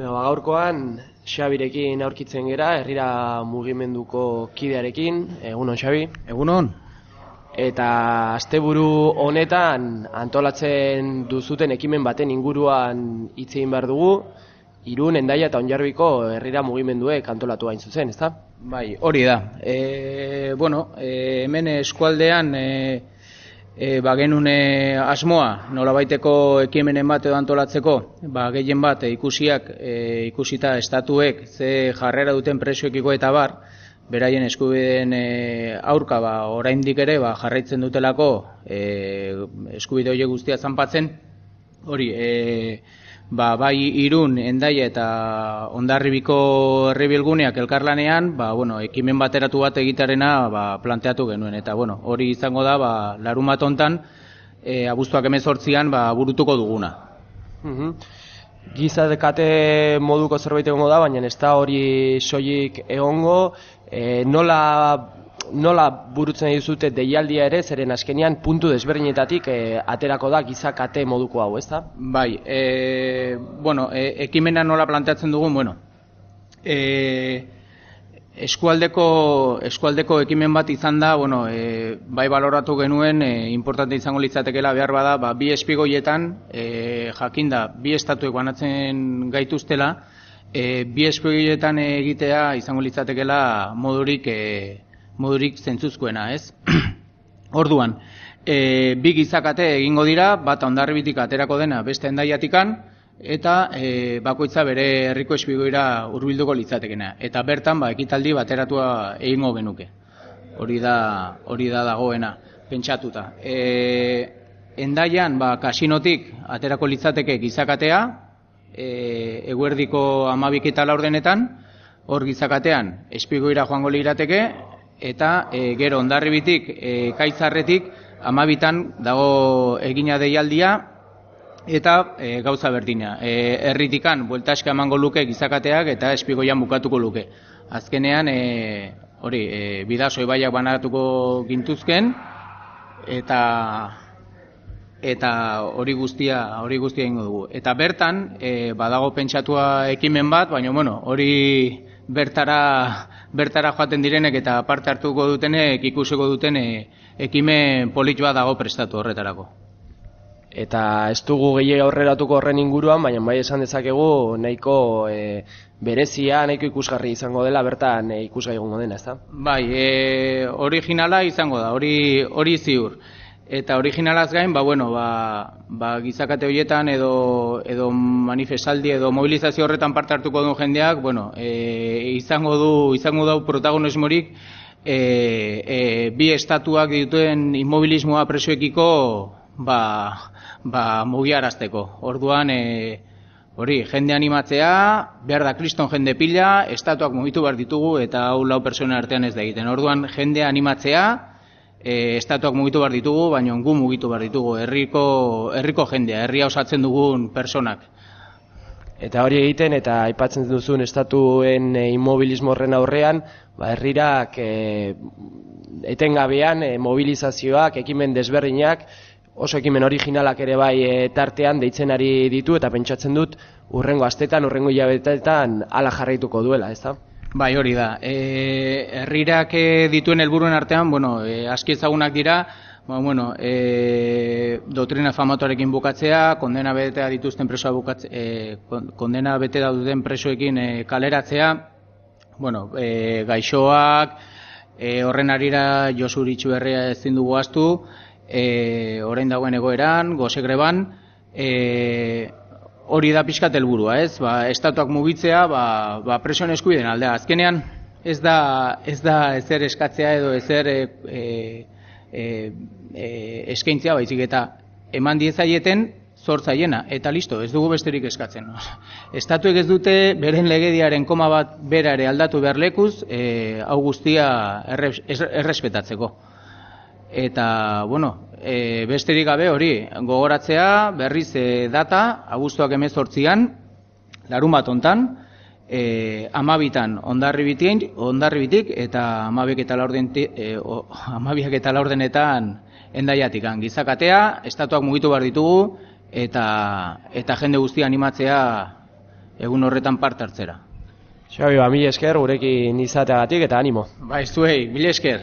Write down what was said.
Beno, ba, gaurkoan Xabirekin aurkitzen gera, herrira mugimenduko kidearekin, egunon Xabi. Egunon. Eta asteburu honetan antolatzen duzuten ekimen baten inguruan hitz egin behar dugu, Irun, Endaia eta Onjarbiko herrira mugimenduek antolatu hain zuzen, ezta? Bai, hori da. E, bueno, e, hemen eskualdean e, e, ba, genune asmoa nolabaiteko ekimenen bat edo antolatzeko, ba, gehien bat e, ikusiak, e, ikusita estatuek ze jarrera duten presioekiko eta bar, beraien eskubideen e, aurka ba, oraindik ere ba, jarraitzen dutelako e, eskubide horiek guztia zanpatzen, hori, e, ba, bai irun, endaia eta ondarribiko herribilguneak elkarlanean, ba, bueno, ekimen bateratu bat egitarena ba, planteatu genuen. Eta bueno, hori izango da, ba, larumat hontan, e, abuztuak emezortzian ba, burutuko duguna. Mm Giza dekate moduko zerbait egongo da, baina ez da hori soilik egongo, e, nola nola burutzen dizute deialdia ere, zeren askenean puntu desberdinetatik e, aterako da gizakate moduko hau, ezta? Bai, e, bueno, e, ekimena nola planteatzen dugun, bueno, e, eskualdeko, eskualdeko ekimen bat izan da, bueno, e, bai baloratu genuen, e, importante izango litzatekela behar bada, ba, bi espigoietan, e, jakinda, bi estatuek banatzen gaituztela, e, bi espigoietan egitea izango litzatekela modurik e, modurik zentzuzkoena, ez? Orduan, e, bi gizakate egingo dira, bat ondarribitik aterako dena beste endaiatikan, eta e, bakoitza bere herriko espigoira hurbilduko litzatekena. Eta bertan, ba, ekitaldi bateratua egingo genuke. Hori da, hori da dagoena, pentsatuta. E, endaian, ba, kasinotik aterako litzateke gizakatea, e, eguerdiko amabik eta laurdenetan, hor gizakatean espigoira joango lirateke, eta e, gero ondarribitik e, kaitzarretik amabitan dago egina deialdia eta e, gauza berdina. E, erritikan bueltaska emango luke gizakateak eta espigoian bukatuko luke. Azkenean e, hori e, bidasoi baiak banatuko gintuzken eta eta hori guztia hori guztia eingo dugu. Eta bertan e, badago pentsatua ekimen bat, baina bueno, hori bertara bertara joaten direnek eta parte hartuko dutenek ikusiko duten ekimen politxoa dago prestatu horretarako. Eta ez dugu gehiago aurreratuko horren inguruan, baina bai esan dezakegu nahiko e, berezia, nahiko ikusgarri izango dela, bertan e, ikusgai egongo dena, ezta? Bai, e, originala izango da, hori hori ziur. Eta originalaz gain, ba, bueno, ba, ba, gizakate horietan edo, edo manifestaldi edo mobilizazio horretan parte hartuko duen jendeak, bueno, e, izango du, izango du protagonismorik e, e, bi estatuak dituen inmobilismoa presioekiko ba, ba, mugiarazteko. Orduan, e, hori, jende animatzea, behar da kriston jende pila, estatuak mugitu behar ditugu eta hau lau persona artean ez da egiten. Orduan, jende animatzea, e, estatuak mugitu behar ditugu, baina gu mugitu behar ditugu, herriko, herriko jendea, herria osatzen dugun personak. Eta hori egiten, eta aipatzen duzun estatuen e, inmobilismo horren aurrean, ba, herrirak e, etengabean e, mobilizazioak, ekimen desberdinak, oso ekimen originalak ere bai e, tartean deitzen ari ditu, eta pentsatzen dut, urrengo astetan, urrengo hilabetetan ala jarraituko duela, ez da? Bai, hori da. E, herrirak e, dituen helburuen artean, bueno, e, aski ezagunak dira, ba, bueno, e, doktrina famatuarekin bukatzea, kondena betea dituzten presoa bukatzea, e, kondena bete duten presoekin e, kaleratzea, bueno, e, gaixoak, e, horren arira Josu Ritxu herria ezin dugu astu, e, orain dagoen egoeran, gozegreban, e, hori da pixkat helburua, ez? Ba, estatuak mugitzea, ba, ba presioen eskubideen aldea. Azkenean, ez da, ez da ezer eskatzea edo ezer e, e, e eskaintzea baizik eta eman diezaieten zortzaiena, eta listo, ez dugu besterik eskatzen. Estatuek ez dute beren legediaren koma bat bera ere aldatu behar lekuz, e, hau guztia errespetatzeko. Eta, bueno, e, besterik gabe hori, gogoratzea berriz e, data, abuztuak emezortzian, larun bat ontan, e, amabitan ondarribitik, ondarribitik eta amabiak eta laurden, e, amabiak eta laurdenetan endaiatikan. Gizakatea, estatuak mugitu behar ditugu, eta, eta jende guztia animatzea egun horretan parte hartzera. Xabi, ba, mila esker gurekin izateagatik eta animo. Ba, ez mila esker.